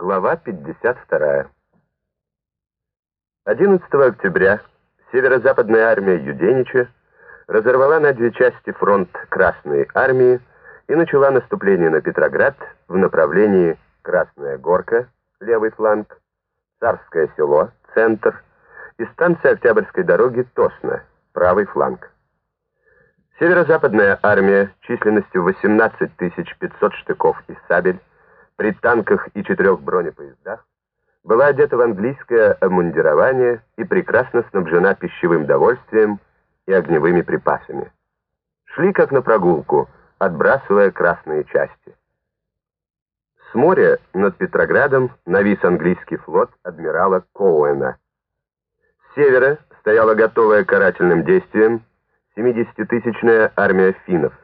Глава 52. 11 октября северо-западная армия Юденича разорвала на две части фронт Красной армии и начала наступление на Петроград в направлении Красная Горка, левый фланг, Царское село, центр, и станция Октябрьской дороги Тосно, правый фланг. Северо-западная армия численностью 18 500 штыков и сабель при танках и четырех бронепоездах, была одета в английское обмундирование и прекрасно снабжена пищевым довольствием и огневыми припасами. Шли как на прогулку, отбрасывая красные части. С моря над Петроградом навис английский флот адмирала Коуэна. С севера стояла готовая карательным действиям 70-тысячная армия финнов.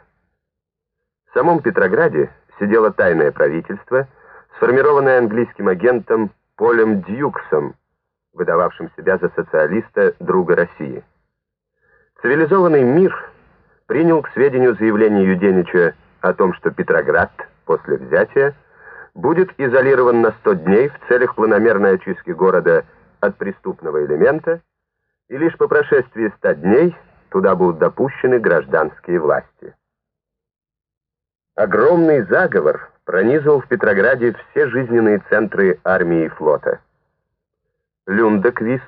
В самом Петрограде сидело тайное правительство, сформированное английским агентом Полем Дьюксом, выдававшим себя за социалиста друга России. Цивилизованный мир принял к сведению заявление Юденича о том, что Петроград после взятия будет изолирован на 100 дней в целях планомерной очистки города от преступного элемента, и лишь по прошествии 100 дней туда будут допущены гражданские власти. Огромный заговор пронизывал в Петрограде все жизненные центры армии и флота. Люндеквист,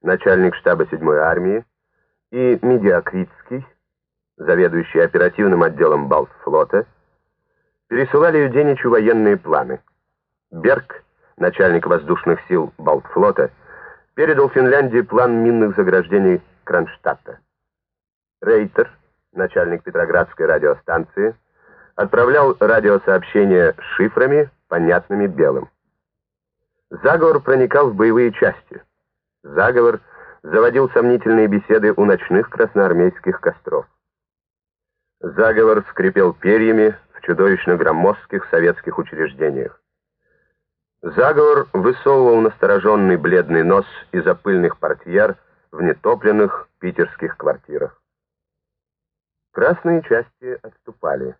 начальник штаба 7-й армии, и Медиаквитский, заведующий оперативным отделом Балтфлота, пересылали Юденичу военные планы. Берг, начальник воздушных сил Балтфлота, передал Финляндии план минных заграждений Кронштадта. Рейтер, начальник Петроградской радиостанции, отправлял радиосообщения шифрами, понятными белым. Заговор проникал в боевые части. Заговор заводил сомнительные беседы у ночных красноармейских костров. Заговор скрипел перьями в чудовищно громоздких советских учреждениях. Заговор высовывал настороженный бледный нос из-за пыльных портьер в нетопленных питерских квартирах. Красные части отступали.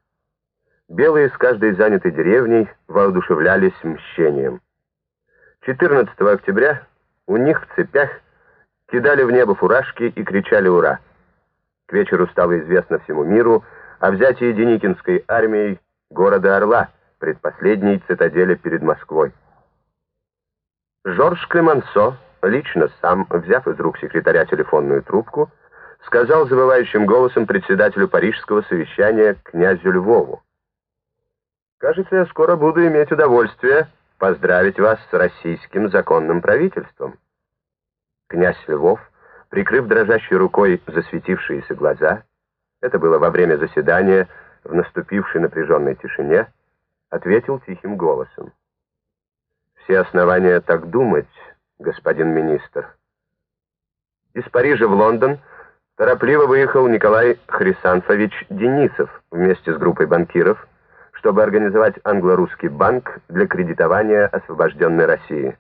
Белые с каждой занятой деревней воодушевлялись мщением. 14 октября у них в цепях кидали в небо фуражки и кричали «Ура!». К вечеру стало известно всему миру о взятии Деникинской армией города Орла, предпоследней цитадели перед Москвой. Жорж Клемансо, лично сам, взяв из рук секретаря телефонную трубку, сказал забывающим голосом председателю парижского совещания князю Львову. Кажется, я скоро буду иметь удовольствие поздравить вас с российским законным правительством. Князь Львов, прикрыв дрожащей рукой засветившиеся глаза, это было во время заседания в наступившей напряженной тишине, ответил тихим голосом. Все основания так думать, господин министр. Из Парижа в Лондон торопливо выехал Николай Хрисанфович Денисов вместе с группой банкиров, чтобы организовать англо-русский банк для кредитования освобожденной России.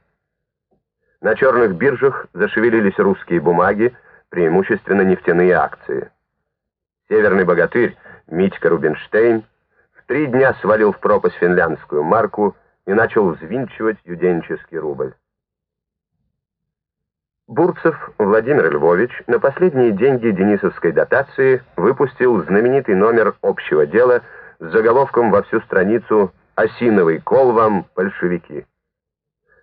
На черных биржах зашевелились русские бумаги, преимущественно нефтяные акции. Северный богатырь Митька Рубинштейн в три дня свалил в пропасть финляндскую марку и начал взвинчивать юденческий рубль. Бурцев Владимир Львович на последние деньги денисовской дотации выпустил знаменитый номер общего дела с заголовком во всю страницу «Осиновый кол вам, большевики».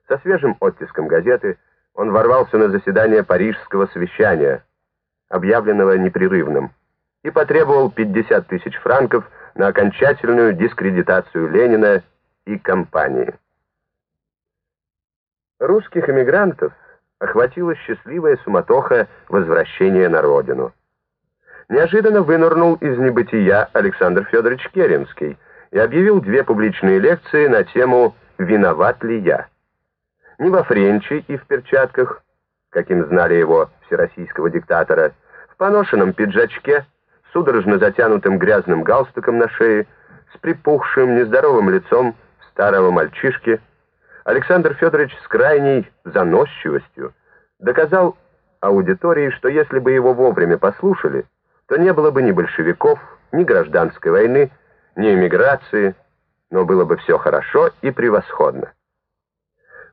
Со свежим оттиском газеты он ворвался на заседание парижского совещания, объявленного непрерывным, и потребовал 50 тысяч франков на окончательную дискредитацию Ленина и компании. Русских эмигрантов охватила счастливая суматоха возвращения на родину неожиданно вынырнул из небытия Александр Федорович Керенский и объявил две публичные лекции на тему «Виноват ли я?». Не во френче и в перчатках, каким знали его всероссийского диктатора, в поношенном пиджачке, судорожно затянутым грязным галстуком на шее, с припухшим, нездоровым лицом старого мальчишки, Александр Федорович с крайней заносчивостью доказал аудитории, что если бы его вовремя послушали, то не было бы ни большевиков, ни гражданской войны, ни эмиграции, но было бы все хорошо и превосходно.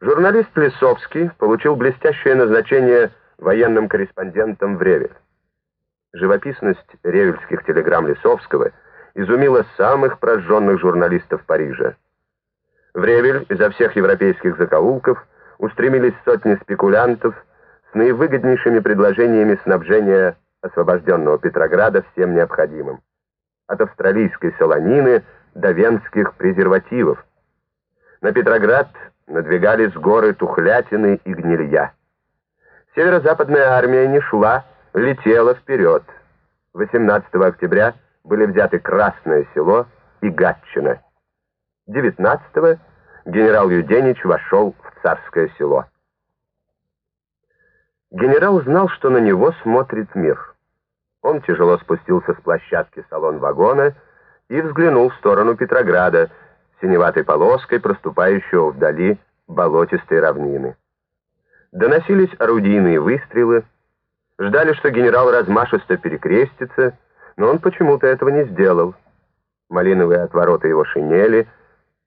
Журналист Лисовский получил блестящее назначение военным корреспондентом в Ревель. Живописность ревельских телеграмм Лисовского изумила самых прожженных журналистов Парижа. В Ревель изо всех европейских закоулков устремились сотни спекулянтов с наивыгоднейшими предложениями снабжения освобожденного Петрограда всем необходимым. От австралийской солонины до венских презервативов. На Петроград надвигались горы тухлятины и гнилья. Северо-западная армия не шла, летела вперед. 18 октября были взяты Красное село и Гатчина. 19 генерал Юденич вошел в Царское село. Генерал знал, что на него смотрит мир. Он тяжело спустился с площадки салон вагона и взглянул в сторону Петрограда, синеватой полоской, проступающего вдали болотистой равнины. Доносились орудийные выстрелы, ждали, что генерал размашисто перекрестится, но он почему-то этого не сделал. Малиновые отвороты его шинели,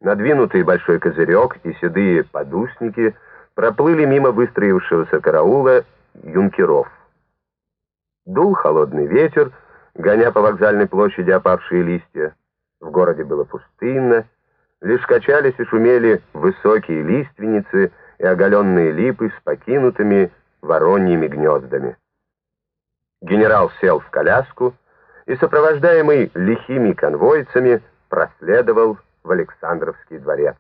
надвинутый большой козырек и седые подусники проплыли мимо выстроившегося караула юнкеров. Дул холодный ветер, гоня по вокзальной площади опавшие листья. В городе было пустынно, лишь качались и шумели высокие лиственницы и оголенные липы с покинутыми вороньими гнездами. Генерал сел в коляску и, сопровождаемый лихими конвойцами, проследовал в Александровский дворец.